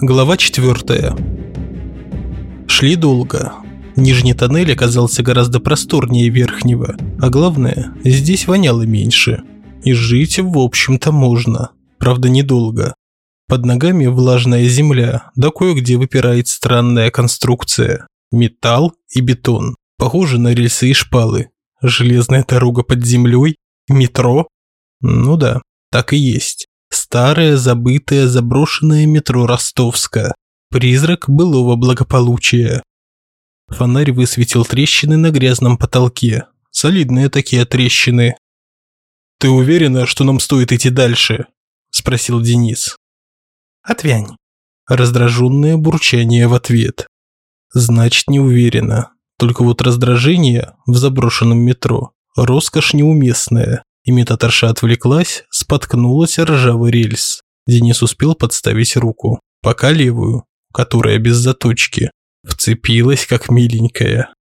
Глава 4. Шли долго. Нижний тоннель оказался гораздо просторнее верхнего, а главное, здесь воняло меньше. И жить, в общем-то, можно. Правда, недолго. Под ногами влажная земля, да кое-где выпирает странная конструкция. Металл и бетон. Похоже на рельсы и шпалы. Железная дорога под землей? Метро? Ну да, так и есть. Старое, забытое, заброшенное метро Ростовска. Призрак былого благополучия. Фонарь высветил трещины на грязном потолке. Солидные такие трещины. «Ты уверена, что нам стоит идти дальше?» – спросил Денис. «Отвянь». Раздраженное бурчание в ответ. Значит, не уверена. Только вот раздражение в заброшенном метро – роскошь неуместная. Имитаторша отвлеклась, споткнулась о ржавый рельс. Денис успел подставить руку, пока левую, которая без заточки, вцепилась как миленькая.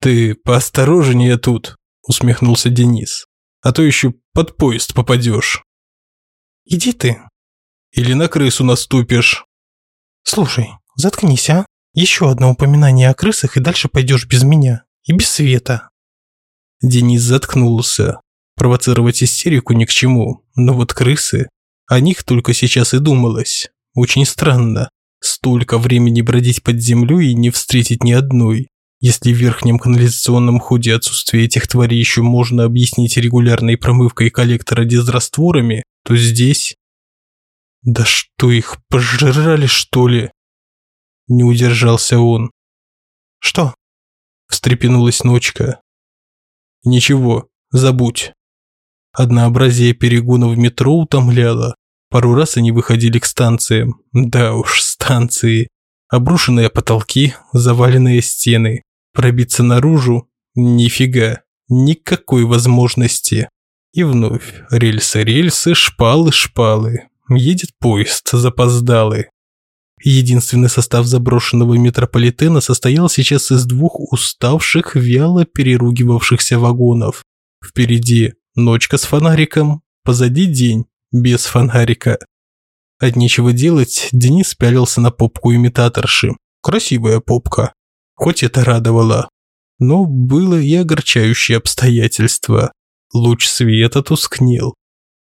«Ты поосторожнее тут», – усмехнулся Денис. «А то еще под поезд попадешь». «Иди ты». «Или на крысу наступишь». «Слушай, заткнись, а? Еще одно упоминание о крысах, и дальше пойдешь без меня. И без света». Денис заткнулся. Провоцировать истерику ни к чему, но вот крысы, о них только сейчас и думалось. Очень странно. Столько времени бродить под землей и не встретить ни одной. Если в верхнем канализационном ходе отсутствие этих тварей еще можно объяснить регулярной промывкой коллектора дезрастворами, то здесь... Да что их, пожрали что ли? Не удержался он. Что? Встрепенулась ночка. Ничего, забудь. Однообразие перегонов метро утомляло. Пару раз они выходили к станциям. Да уж, станции. Обрушенные потолки, заваленные стены. Пробиться наружу? Нифига. Никакой возможности. И вновь рельсы-рельсы, шпалы-шпалы. Едет поезд, запоздалый. Единственный состав заброшенного метрополитена состоял сейчас из двух уставших, вяло переругивавшихся вагонов. Впереди Ночка с фонариком, позади день, без фонарика. От нечего делать, Денис пялился на попку имитаторши. Красивая попка. Хоть это радовало. Но было и огорчающее обстоятельство. Луч света тускнел.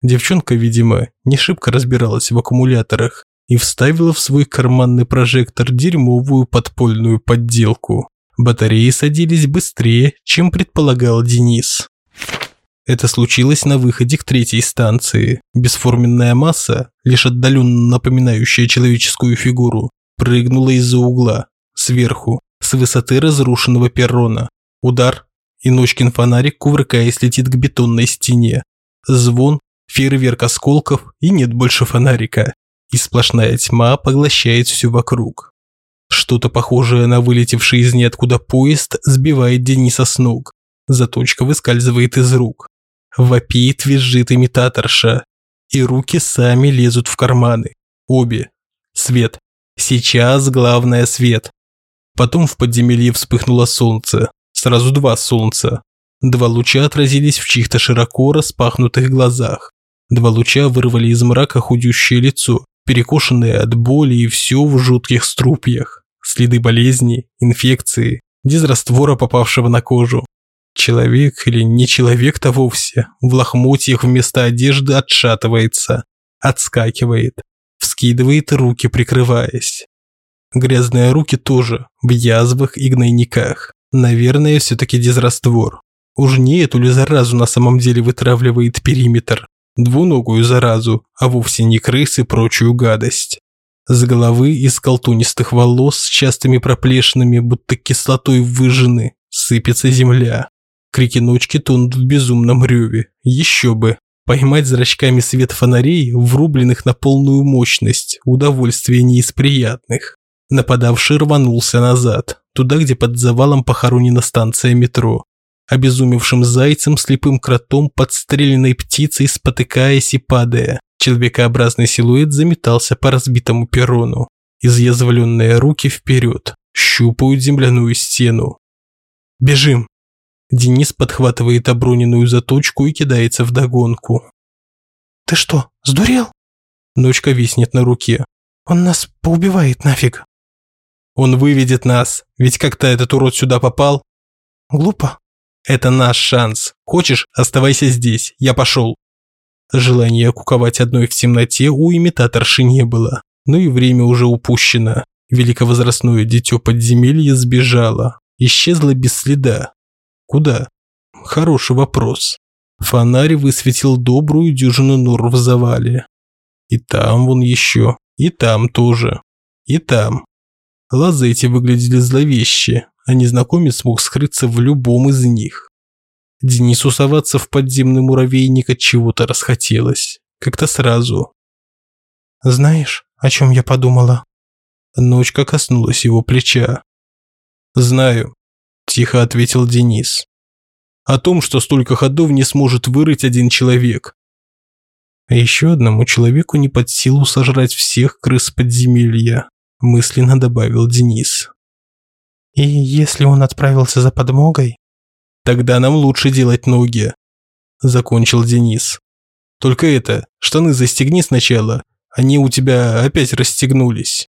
Девчонка, видимо, не шибко разбиралась в аккумуляторах и вставила в свой карманный прожектор дерьмовую подпольную подделку. Батареи садились быстрее, чем предполагал Денис. Это случилось на выходе к третьей станции. Бесформенная масса, лишь отдаленно напоминающая человеческую фигуру, прыгнула из-за угла, сверху, с высоты разрушенного перрона. Удар, и Ночкин фонарик, кувыркаясь, летит к бетонной стене. Звон, фейерверк осколков, и нет больше фонарика. И сплошная тьма поглощает все вокруг. Что-то похожее на вылетевший из ниоткуда поезд сбивает Дениса с ног. Заточка выскальзывает из рук. Вопит, визжит имитаторша. И руки сами лезут в карманы. Обе. Свет. Сейчас главное свет. Потом в подземелье вспыхнуло солнце. Сразу два солнца. Два луча отразились в чьих-то широко распахнутых глазах. Два луча вырвали из мрака худющее лицо, перекошенное от боли и все в жутких струпьях. Следы болезни, инфекции, дезраствора, попавшего на кожу. Человек или не человек-то вовсе, в лохмотьях вместо одежды отшатывается, отскакивает, вскидывает руки, прикрываясь. Грязные руки тоже, в язвах и гнойниках. Наверное, все-таки дезраствор. Уж не эту ли заразу на самом деле вытравливает периметр? Двуногую заразу, а вовсе не крыс и прочую гадость. С головы из колтунистых волос с частыми проплешинами, будто кислотой выжжены, сыпется земля. Крики ночки тонут в безумном реве. Еще бы. Поймать зрачками свет фонарей, врубленных на полную мощность, удовольствие не из приятных. Нападавший рванулся назад, туда, где под завалом похоронена станция метро. Обезумевшим зайцем, слепым кротом, подстреленной птицей, спотыкаясь и падая. Человекообразный силуэт заметался по разбитому перрону. Изъязвленные руки вперед, щупают земляную стену. «Бежим!» Денис подхватывает оброненную заточку и кидается в догонку. «Ты что, сдурел?» Ночка виснет на руке. Он нас поубивает нафиг. Он выведет нас, ведь как-то этот урод сюда попал. Глупо. Это наш шанс. Хочешь, оставайся здесь, я пошел. Желания куковать одной в темноте у имитаторши не было, но и время уже упущено. Великовозрастное дитё подземелья сбежало, исчезло без следа. Куда? Хороший вопрос. Фонарь высветил добрую дюжину нор в завале. И там вон еще, и там тоже, и там. Лазы эти выглядели зловеще, а незнакомец мог скрыться в любом из них. Денису соваться в подземный муравейник от чего-то расхотелось. Как-то сразу. «Знаешь, о чем я подумала?» Ночка коснулась его плеча. «Знаю», – тихо ответил Денис. «О том, что столько ходов не сможет вырыть один человек. А еще одному человеку не под силу сожрать всех крыс подземелья мысленно добавил Денис. И если он отправился за подмогой? Тогда нам лучше делать ноги, закончил Денис. Только это, штаны застегни сначала, они у тебя опять расстегнулись.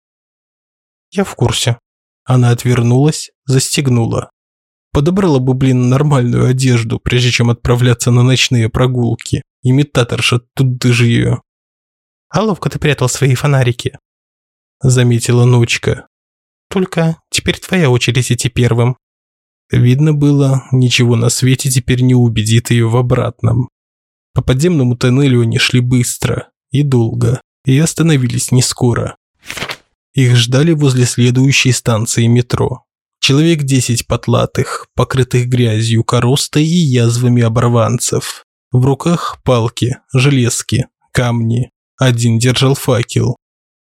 Я в курсе. Она отвернулась, застегнула. Подобрала бы, блин, нормальную одежду, прежде чем отправляться на ночные прогулки. Имитаторша, тут ты же ее. А ловко ты прятал свои фонарики заметила Ночка. Только теперь твоя очередь идти первым. Видно было, ничего на свете теперь не убедит ее в обратном. По подземному тоннелю они шли быстро и долго, и остановились не скоро. Их ждали возле следующей станции метро. Человек десять потлатых, покрытых грязью, коростой и язвами оборванцев. В руках палки, железки, камни. Один держал факел,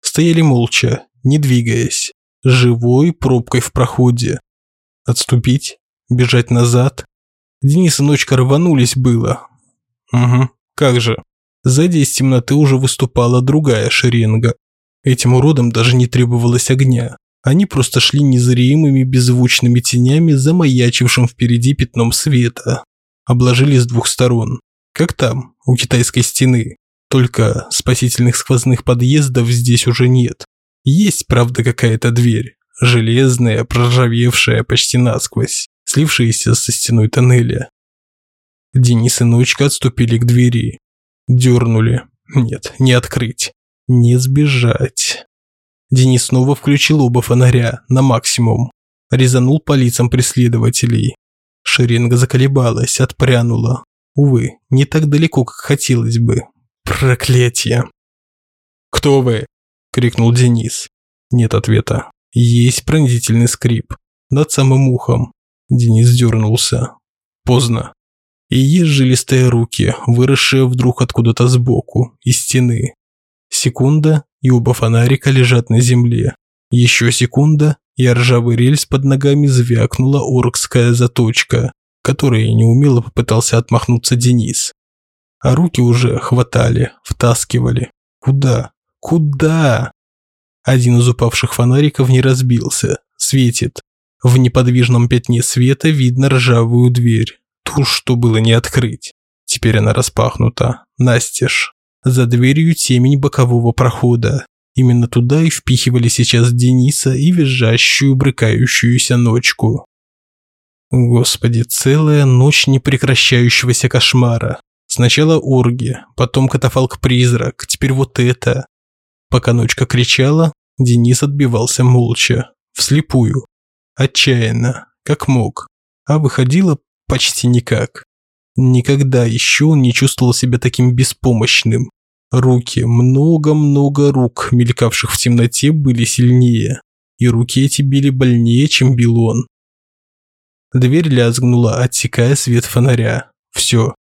Стояли молча, не двигаясь, живой пробкой в проходе. Отступить? Бежать назад? Денис и Ночка рванулись было. Угу, как же. Сзади из темноты уже выступала другая шеренга. Этим уродам даже не требовалось огня. Они просто шли незримыми беззвучными тенями, замаячившим впереди пятном света. Обложили с двух сторон. Как там, у китайской стены. Только спасительных сквозных подъездов здесь уже нет. Есть, правда, какая-то дверь. Железная, проржавевшая почти насквозь, слившаяся со стеной тоннеля. Денис и Ночка отступили к двери. Дернули. Нет, не открыть. Не сбежать. Денис снова включил оба фонаря на максимум. Резанул по лицам преследователей. Шеренга заколебалась, отпрянула. Увы, не так далеко, как хотелось бы. Проклятие. «Кто вы?» – крикнул Денис. Нет ответа. Есть пронзительный скрип. Над самым ухом. Денис дернулся. Поздно. И есть жилистые руки, выросшие вдруг откуда-то сбоку, из стены. Секунда, и оба фонарика лежат на земле. Еще секунда, и ржавый рельс под ногами звякнула оркская заточка, которой неумело попытался отмахнуться Денис а руки уже хватали, втаскивали. Куда? Куда? Один из упавших фонариков не разбился, светит. В неподвижном пятне света видно ржавую дверь, ту, что было не открыть. Теперь она распахнута, настежь. За дверью темень бокового прохода. Именно туда и впихивали сейчас Дениса и визжащую, брыкающуюся ночку. Господи, целая ночь непрекращающегося кошмара. Сначала орги, потом катафалк-призрак, теперь вот это. Пока ночка кричала, Денис отбивался молча, вслепую, отчаянно, как мог, а выходило почти никак. Никогда еще он не чувствовал себя таким беспомощным. Руки, много-много рук, мелькавших в темноте, были сильнее, и руки эти били больнее, чем бил он. Дверь лязгнула, отсекая свет фонаря. Все,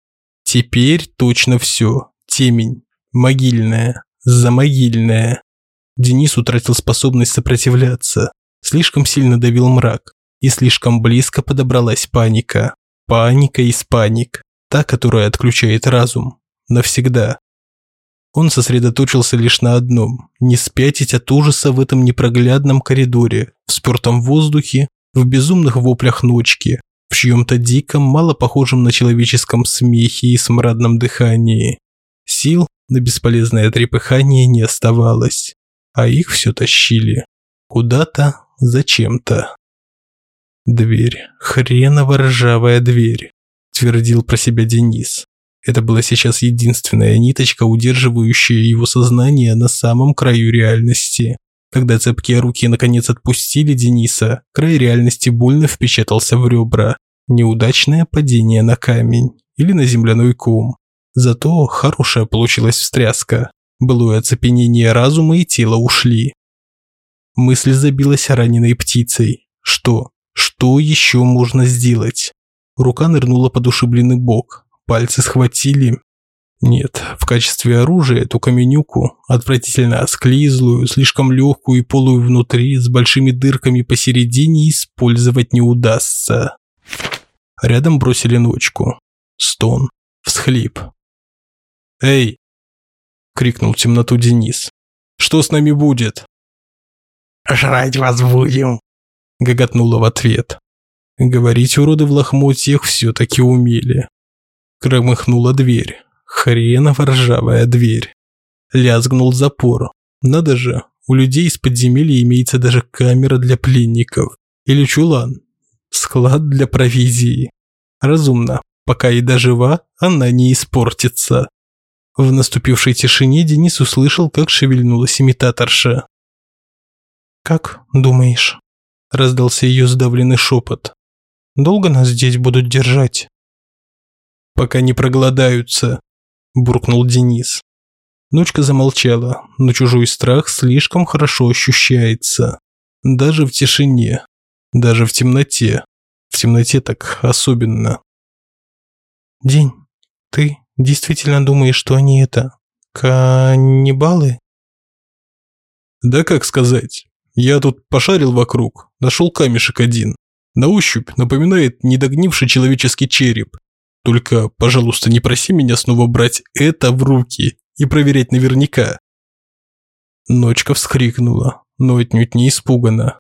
Теперь точно все. Темень. Могильная. Замогильная. Денис утратил способность сопротивляться. Слишком сильно давил мрак. И слишком близко подобралась паника. Паника из паник. Та, которая отключает разум. Навсегда. Он сосредоточился лишь на одном – не спятить от ужаса в этом непроглядном коридоре, в спёртом воздухе, в безумных воплях ночки, в чьем-то диком, мало похожем на человеческом смехе и смрадном дыхании. Сил на бесполезное трепыхание не оставалось. а их все тащили. Куда-то, зачем-то. Дверь, хреново ржавая дверь, твердил про себя Денис. Это была сейчас единственная ниточка, удерживающая его сознание на самом краю реальности. Когда цепкие руки наконец отпустили Дениса, край реальности больно впечатался в ребра. Неудачное падение на камень или на земляной ком. Зато хорошая получилась встряска. Былое оцепенение разума и тела ушли. Мысль забилась раненой птицей. Что? Что еще можно сделать? Рука нырнула под ушибленный бок. Пальцы схватили. Нет, в качестве оружия эту каменюку, отвратительно осклизлую, слишком легкую и полую внутри, с большими дырками посередине, использовать не удастся. Рядом бросили ночку. Стон. Всхлип. «Эй!» – крикнул в темноту Денис. «Что с нами будет?» «Жрать вас будем!» – гоготнула в ответ. Говорить уроды в лохмотьях все-таки умели. Громыхнула дверь. Хреново ржавая дверь. Лязгнул запор. Надо же, у людей из подземелья имеется даже камера для пленников. Или чулан. Склад для провизии. Разумно. Пока еда жива, она не испортится. В наступившей тишине Денис услышал, как шевельнулась имитаторша. «Как думаешь?» – раздался ее сдавленный шепот. «Долго нас здесь будут держать?» «Пока не проголодаются», – буркнул Денис. Ночка замолчала, но чужой страх слишком хорошо ощущается. Даже в тишине, даже в темноте. В темноте так особенно. День, ты действительно думаешь, что они это... каннибалы? Да как сказать. Я тут пошарил вокруг, нашел камешек один. На ощупь напоминает недогнивший человеческий череп. Только, пожалуйста, не проси меня снова брать это в руки и проверять наверняка. Ночка вскрикнула, но отнюдь не испуганно.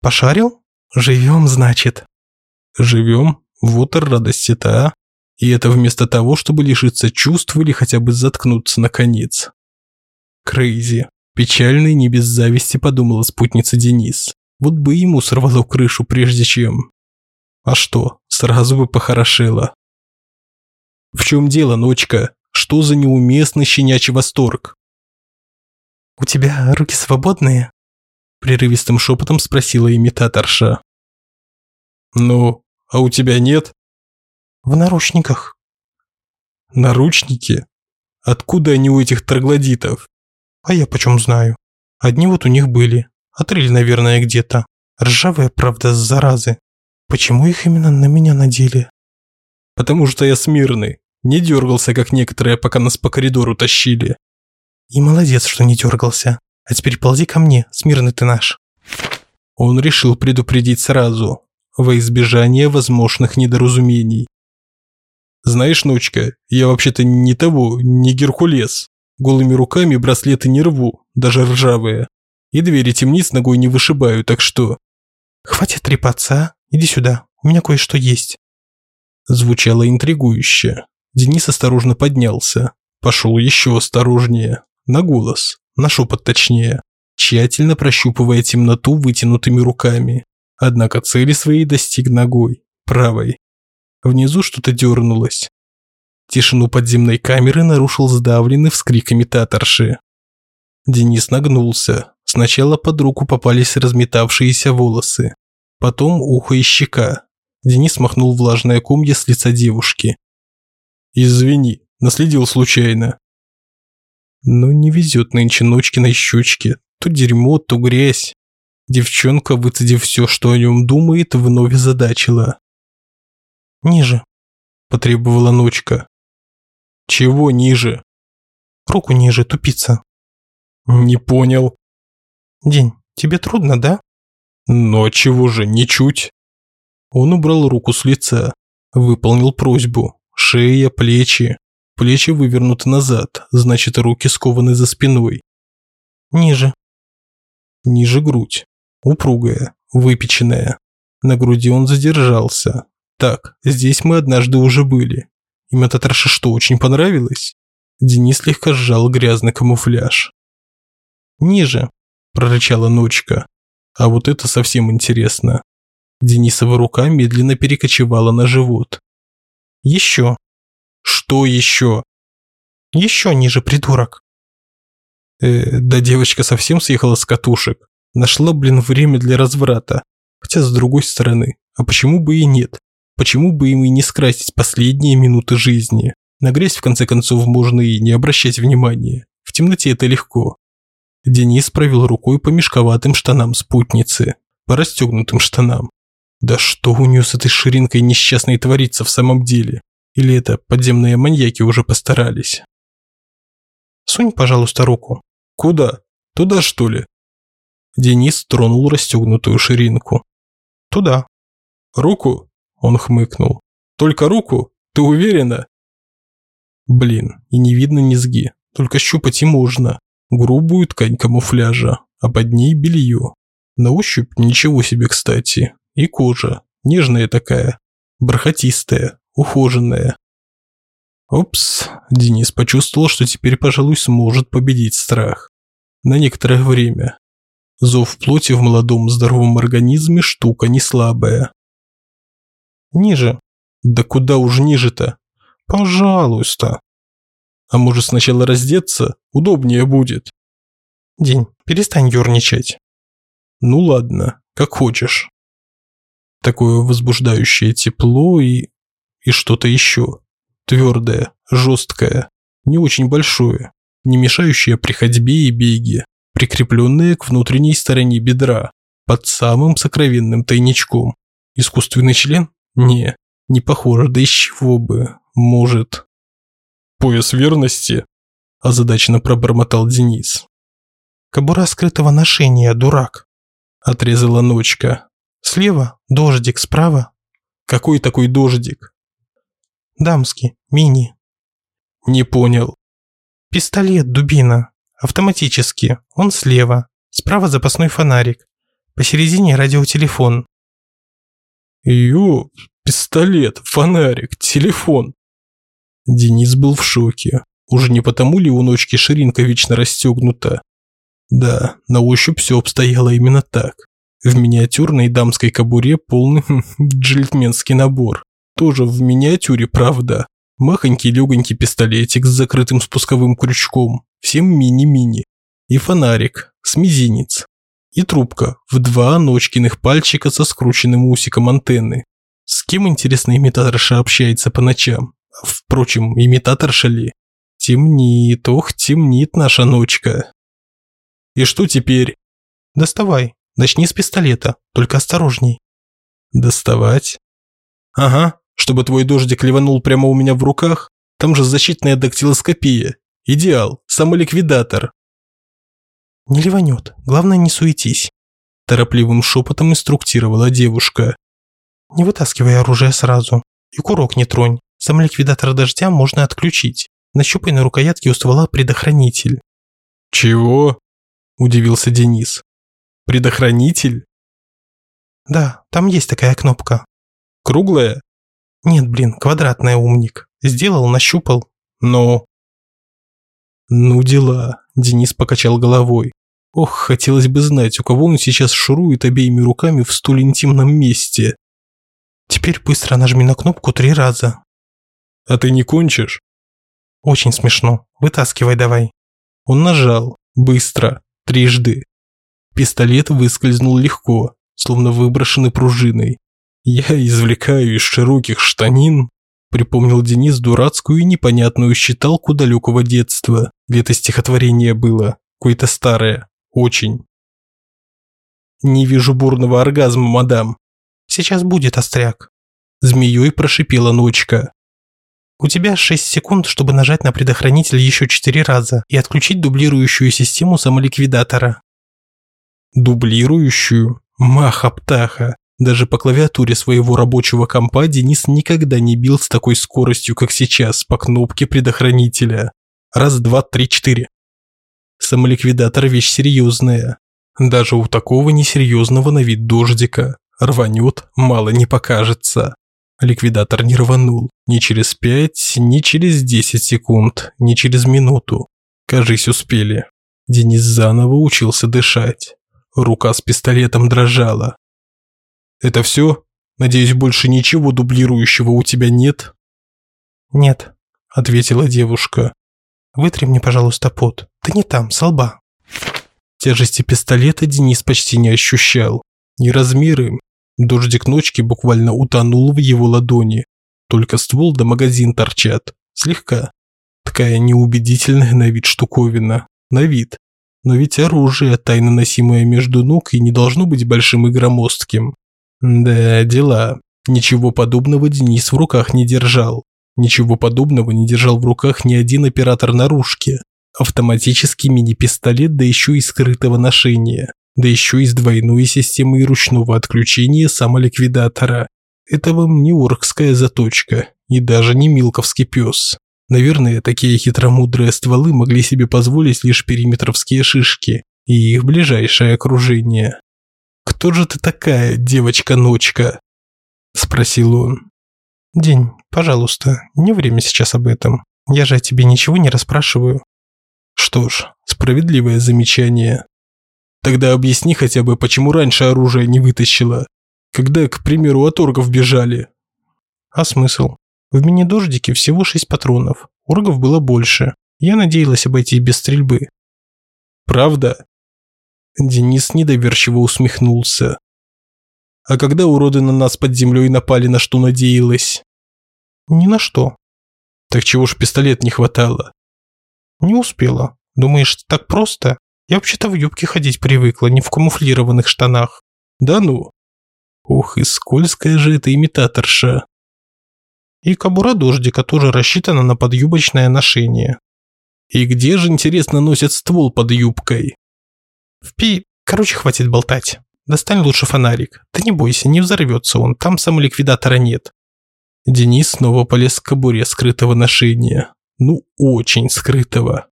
«Пошарил? Живем, значит?» «Живем? Вот и радости-то, а? И это вместо того, чтобы лишиться чувств или хотя бы заткнуться наконец». Крейзи. Печальный, не без зависти, подумала спутница Денис. Вот бы ему сорвало крышу, прежде чем... А что, сразу бы похорошело. В чем дело, ночка? Что за неуместный щенячий восторг? У тебя руки свободные? Прерывистым шепотом спросила имитаторша. Ну, а у тебя нет? В наручниках. Наручники? Откуда они у этих троглодитов? А я почем знаю? Одни вот у них были. Отрыли, наверное, где-то. Ржавая, правда, с заразы. Почему их именно на меня надели? Потому что я смирный. Не дергался, как некоторые, пока нас по коридору тащили. И молодец, что не дергался. А теперь ползи ко мне, смирный ты наш. Он решил предупредить сразу, во избежание возможных недоразумений. Знаешь, ночка, я вообще-то не того, не Геркулес. Голыми руками браслеты не рву, даже ржавые. И двери темниц ногой не вышибаю, так что... Хватит трепаться? Иди сюда, у меня кое-что есть». Звучало интригующе. Денис осторожно поднялся. Пошел еще осторожнее. На голос. На шепот точнее. Тщательно прощупывая темноту вытянутыми руками. Однако цели своей достиг ногой. Правой. Внизу что-то дернулось. Тишину подземной камеры нарушил сдавленный вскрик имитаторши. Денис нагнулся. Сначала под руку попались разметавшиеся волосы потом ухо и щека. Денис махнул влажное комья с лица девушки. «Извини, наследил случайно». Ну, не везет нынче ночкиной щечке. То дерьмо, то грязь. Девчонка, выцедив все, что о нем думает, вновь задачила. «Ниже», – потребовала ночка. «Чего ниже?» «Руку ниже, тупица». «Не понял». «День, тебе трудно, да?» Но чего же, ничуть. Он убрал руку с лица, выполнил просьбу. Шея, плечи. Плечи вывернуты назад, значит, руки скованы за спиной. Ниже. Ниже грудь. Упругая, выпеченная. На груди он задержался. Так, здесь мы однажды уже были. Им это трэш что, очень понравилось? Денис слегка сжал грязный камуфляж. Ниже, прорычала ночка. А вот это совсем интересно. Денисова рука медленно перекочевала на живот. Еще. Что еще? Еще ниже, придурок. Э, да девочка совсем съехала с катушек. Нашла, блин, время для разврата. Хотя с другой стороны, а почему бы и нет? Почему бы им и не скрасить последние минуты жизни? Нагрязь в конце концов можно и не обращать внимания. В темноте это легко. Денис провел рукой по мешковатым штанам спутницы, по расстегнутым штанам. Да что у нее с этой ширинкой несчастной творится в самом деле? Или это подземные маньяки уже постарались? Сунь, пожалуйста, руку. Куда? Туда, что ли? Денис тронул расстегнутую ширинку. Туда. Руку? Он хмыкнул. Только руку? Ты уверена? Блин, и не видно низги. Только щупать и можно. Грубую ткань камуфляжа, а под ней белье. На ощупь ничего себе, кстати. И кожа. Нежная такая. Бархатистая, ухоженная. Опс, Денис почувствовал, что теперь, пожалуй, сможет победить страх. На некоторое время. Зов плоти в молодом здоровом организме штука не слабая. Ниже. Да куда уж ниже-то? Пожалуйста. А может сначала раздеться? Удобнее будет. День, перестань ерничать. Ну ладно, как хочешь. Такое возбуждающее тепло и... и что-то еще. Твердое, жесткое, не очень большое, не мешающее при ходьбе и беге, прикрепленное к внутренней стороне бедра, под самым сокровенным тайничком. Искусственный член? Не, не похоже, да из чего бы, может. Пояс верности? Озадаченно пробормотал Денис. Кобура скрытого ношения, дурак. Отрезала ночка. Слева дождик, справа. Какой такой дождик? Дамский, мини. Не понял. Пистолет, дубина. Автоматически. Он слева. Справа запасной фонарик. Посередине радиотелефон. Ё, пистолет, фонарик, телефон. Денис был в шоке. Уже не потому ли у ночки ширинка вечно расстегнута? Да, на ощупь все обстояло именно так. В миниатюрной дамской кобуре полный джентльменский набор. Тоже в миниатюре, правда. Махонький легонький пистолетик с закрытым спусковым крючком, всем мини-мини. И фонарик, с мизинец. И трубка в два ночкиных пальчика со скрученным усиком антенны. С кем, интересно, имитаторша общается по ночам? Впрочем, имитаторша ли? Темнит, ох, темнит наша ночка. И что теперь? Доставай, начни с пистолета, только осторожней. Доставать? Ага, чтобы твой дождик ливанул прямо у меня в руках, там же защитная дактилоскопия. Идеал, самоликвидатор. Не ливанет, главное не суетись. Торопливым шепотом инструктировала девушка. Не вытаскивай оружие сразу. И курок не тронь. Самоликвидатор дождя можно отключить. Нащупай на рукоятке у ствола предохранитель. Чего? Удивился Денис. Предохранитель? Да, там есть такая кнопка. Круглая? Нет, блин, квадратная, умник. Сделал, нащупал. Но... Ну дела, Денис покачал головой. Ох, хотелось бы знать, у кого он сейчас шурует обеими руками в столь интимном месте. Теперь быстро нажми на кнопку три раза. А ты не кончишь? Очень смешно. Вытаскивай давай. Он нажал. Быстро. Трижды. Пистолет выскользнул легко, словно выброшенный пружиной. «Я извлекаю из широких штанин», припомнил Денис дурацкую и непонятную считалку далекого детства. Где-то стихотворение было, какое-то старое, очень. «Не вижу бурного оргазма, мадам». «Сейчас будет, остряк». Змеей прошипела ночка. У тебя 6 секунд, чтобы нажать на предохранитель еще 4 раза и отключить дублирующую систему самоликвидатора. Дублирующую? Маха-птаха. Даже по клавиатуре своего рабочего компа Денис никогда не бил с такой скоростью, как сейчас, по кнопке предохранителя. Раз, два, три, четыре. Самоликвидатор – вещь серьезная. Даже у такого несерьезного на вид дождика. Рванет, мало не покажется. Ликвидатор не рванул. Ни через пять, ни через десять секунд, ни через минуту. Кажись, успели. Денис заново учился дышать. Рука с пистолетом дрожала. «Это все? Надеюсь, больше ничего дублирующего у тебя нет?» «Нет», – ответила девушка. «Вытри мне, пожалуйста, пот. Ты не там, с лба». Тяжести пистолета Денис почти не ощущал. Ни размеры. Дождик ночки буквально утонул в его ладони. Только ствол да магазин торчат. Слегка. Такая неубедительная на вид штуковина. На вид. Но ведь оружие, тайно носимое между ног, и не должно быть большим и громоздким. Да, дела. Ничего подобного Денис в руках не держал. Ничего подобного не держал в руках ни один оператор наружки. Автоматический мини-пистолет, да еще и скрытого ношения. Да еще и с двойной системой ручного отключения самоликвидатора. Это вам не оркская заточка, и даже не милковский пес. Наверное, такие хитромудрые стволы могли себе позволить лишь периметровские шишки и их ближайшее окружение. «Кто же ты такая, девочка-ночка?» – спросил он. «День, пожалуйста, не время сейчас об этом. Я же о тебе ничего не расспрашиваю». «Что ж, справедливое замечание. Тогда объясни хотя бы, почему раньше оружие не вытащила, когда, к примеру, от оргов бежали». «А смысл? В мини-дождике всего шесть патронов. Оргов было больше. Я надеялась обойти без стрельбы. Правда? Денис недоверчиво усмехнулся. А когда уроды на нас под землей напали, на что надеялась? Ни на что. Так чего ж пистолет не хватало? Не успела. Думаешь, так просто? Я вообще-то в юбке ходить привыкла, не в камуфлированных штанах. Да ну. Ух, и скользкая же эта имитаторша. И кобура дождика тоже рассчитана на подюбочное ношение. И где же, интересно, носят ствол под юбкой? В пи... Короче, хватит болтать. Достань лучше фонарик. Ты не бойся, не взорвется он, там самоликвидатора нет. Денис снова полез к кобуре скрытого ношения. Ну, очень скрытого.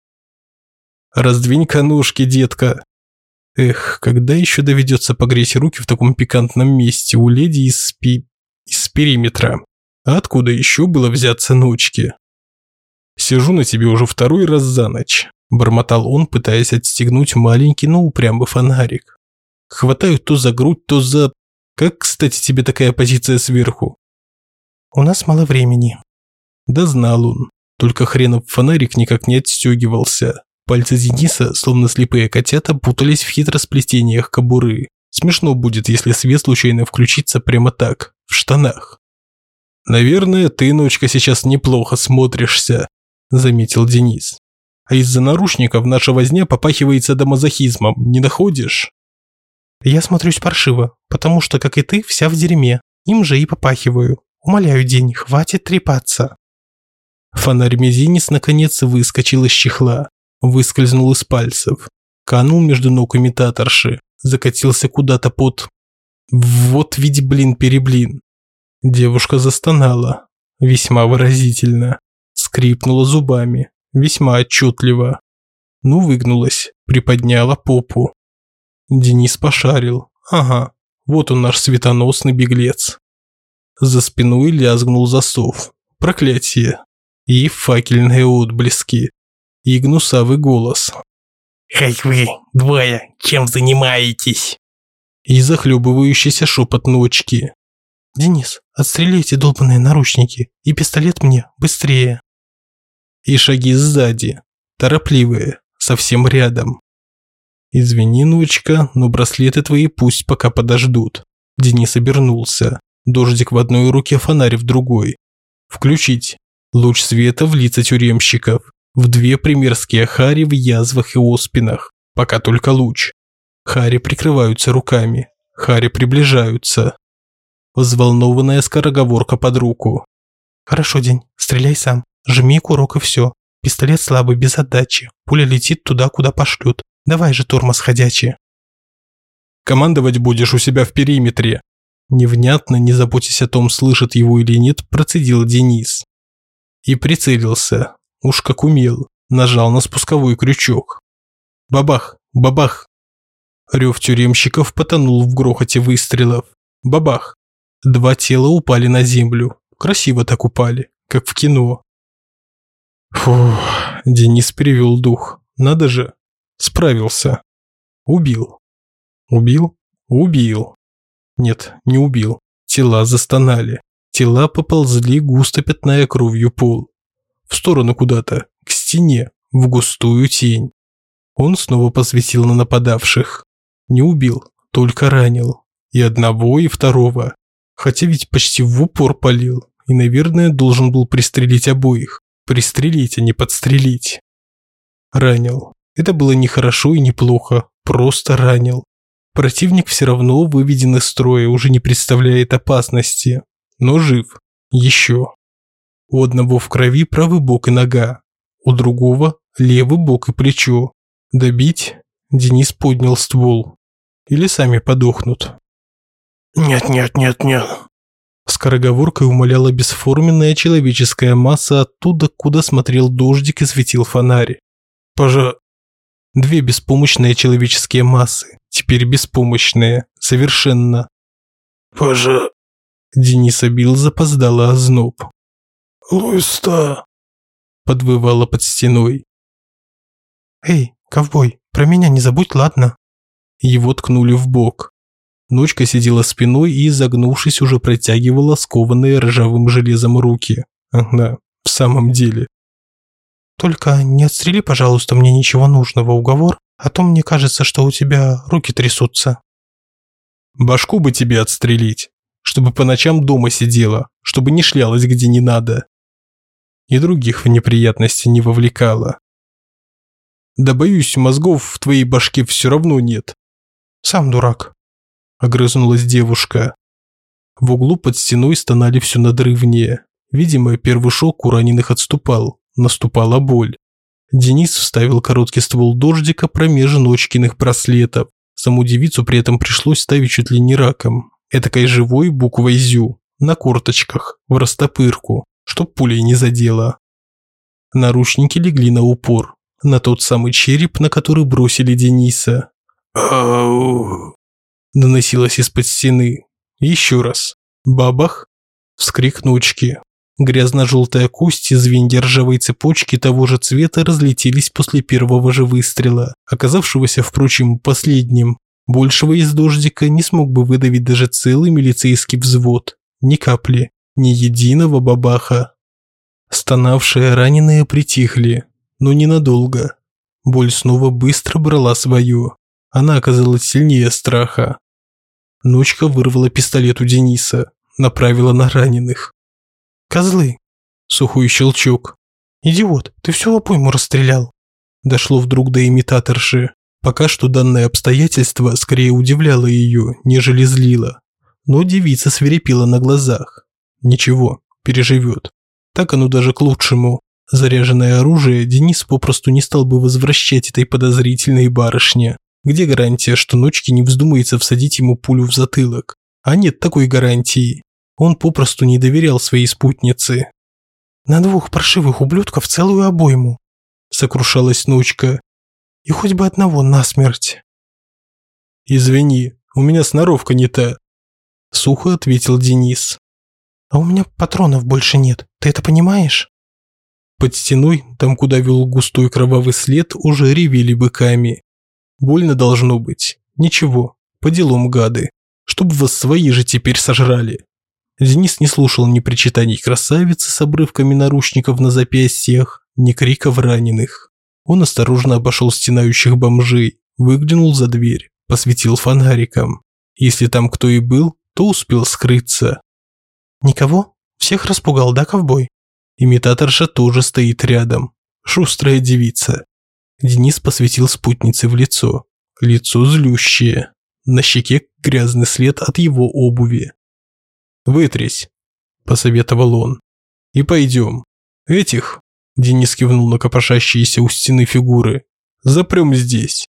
Раздвинь-ка ножки, детка. Эх, когда еще доведется погреть руки в таком пикантном месте у леди из пи... из периметра? Откуда еще было взяться ночки? Сижу на тебе уже второй раз за ночь, бормотал он, пытаясь отстегнуть маленький, но упрямый фонарик. Хватаю то за грудь, то за... Как, кстати, тебе такая позиция сверху? У нас мало времени. Да знал он. Только хренов фонарик никак не отстегивался. Пальцы Дениса, словно слепые котята, путались в хитросплетениях кобуры. Смешно будет, если свет случайно включится прямо так, в штанах. «Наверное, ты, ночка, сейчас неплохо смотришься», – заметил Денис. «А из-за наручников наша возня попахивается домозахизмом, не находишь?» «Я смотрюсь паршиво, потому что, как и ты, вся в дерьме. Им же и попахиваю. Умоляю, день, хватит трепаться». Фонарь-мизинец наконец выскочил из чехла, выскользнул из пальцев, канул между ног имитаторши, закатился куда-то под... Вот ведь блин-переблин. Девушка застонала, весьма выразительно, скрипнула зубами, весьма отчетливо. Ну, выгнулась, приподняла попу. Денис пошарил. Ага, вот он наш светоносный беглец. За спиной лязгнул засов. Проклятие. И факельные отблески. И гнусавый голос. «Эй вы, двое, чем занимаетесь?» И захлебывающийся шепот ночки. «Денис, отстрели эти долбанные наручники и пистолет мне, быстрее!» И шаги сзади, торопливые, совсем рядом. «Извини, ночка, но браслеты твои пусть пока подождут». Денис обернулся. Дождик в одной руке, фонарь в другой. «Включить. Луч света в лица тюремщиков. В две примерские хари в язвах и оспинах. Пока только луч. Хари прикрываются руками. Хари приближаются взволнованная скороговорка под руку. «Хорошо, День, стреляй сам. Жми курок и все. Пистолет слабый, без отдачи. Пуля летит туда, куда пошлют. Давай же, тормоз ходячий». «Командовать будешь у себя в периметре». Невнятно, не заботясь о том, слышит его или нет, процедил Денис. И прицелился. Уж как умел. Нажал на спусковой крючок. Бабах, бабах. Рев тюремщиков потонул в грохоте выстрелов. Бабах. Два тела упали на землю. Красиво так упали, как в кино. Фух, Денис перевел дух. Надо же. Справился. Убил. Убил? Убил. Нет, не убил. Тела застонали. Тела поползли, густо пятная кровью пол. В сторону куда-то, к стене, в густую тень. Он снова посветил на нападавших. Не убил, только ранил. И одного, и второго. Хотя ведь почти в упор полил. И, наверное, должен был пристрелить обоих. Пристрелить, а не подстрелить. Ранил. Это было не хорошо и не плохо. Просто ранил. Противник все равно выведен из строя, уже не представляет опасности. Но жив. Еще. У одного в крови правый бок и нога. У другого левый бок и плечо. Добить? Денис поднял ствол. Или сами подохнут. «Нет, нет, нет, нет». Скороговоркой умоляла бесформенная человеческая масса оттуда, куда смотрел дождик и светил фонарь. Пожа... Две беспомощные человеческие массы, теперь беспомощные, совершенно. Пожа... Денис обил запоздало озноб. Луиста. Подвывала под стеной. «Эй, ковбой, про меня не забудь, ладно?» Его ткнули в бок. Ночка сидела спиной и, загнувшись, уже протягивала скованные ржавым железом руки. Ага, в самом деле. «Только не отстрели, пожалуйста, мне ничего нужного, уговор, а то мне кажется, что у тебя руки трясутся». «Башку бы тебе отстрелить, чтобы по ночам дома сидела, чтобы не шлялась где не надо». И других в неприятности не вовлекала. «Да боюсь, мозгов в твоей башке все равно нет». «Сам дурак», – огрызнулась девушка. В углу под стеной стонали все надрывнее. Видимо, первый шок у раненых отступал, наступала боль. Денис вставил короткий ствол дождика промеж ночкиных браслетов. Саму девицу при этом пришлось ставить чуть ли не раком. Этакой живой буквой «зю», на корточках, в растопырку, чтоб пулей не задела. Наручники легли на упор, на тот самый череп, на который бросили Дениса. Ау. Доносилось из-под стены. Еще раз. Бабах. Вскрик ночки. Грязно-желтая кость и звенья ржавой цепочки того же цвета разлетелись после первого же выстрела, оказавшегося, впрочем, последним. Большего из дождика не смог бы выдавить даже целый милицейский взвод. Ни капли, ни единого бабаха. Стонавшие раненые притихли, но ненадолго. Боль снова быстро брала свое. Она оказалась сильнее страха. Ночка вырвала пистолет у Дениса, направила на раненых. «Козлы!» Сухой щелчок. «Идиот, ты всю лопойму расстрелял!» Дошло вдруг до имитаторши. Пока что данное обстоятельство скорее удивляло ее, нежели злило. Но девица свирепила на глазах. Ничего, переживет. Так оно даже к лучшему. Заряженное оружие Денис попросту не стал бы возвращать этой подозрительной барышне. Где гарантия, что ночки не вздумается всадить ему пулю в затылок? А нет такой гарантии. Он попросту не доверял своей спутнице. «На двух паршивых ублюдков целую обойму», – сокрушалась Ночка. «И хоть бы одного насмерть». «Извини, у меня сноровка не та», – сухо ответил Денис. «А у меня патронов больше нет, ты это понимаешь?» Под стеной, там куда вел густой кровавый след, уже ревели быками. Больно должно быть. Ничего, по делам гады. Чтоб вас свои же теперь сожрали. Денис не слушал ни причитаний красавицы с обрывками наручников на запястьях, ни криков раненых. Он осторожно обошел стенающих бомжей, выглянул за дверь, посветил фонариком. Если там кто и был, то успел скрыться. «Никого? Всех распугал, да, ковбой?» Имитаторша тоже стоит рядом. Шустрая девица. Денис посветил спутнице в лицо. Лицо злющее. На щеке грязный след от его обуви. «Вытрись», – посоветовал он. «И пойдем. Этих», – Денис кивнул на копошащиеся у стены фигуры, – «запрем здесь.